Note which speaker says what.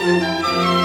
Speaker 1: Música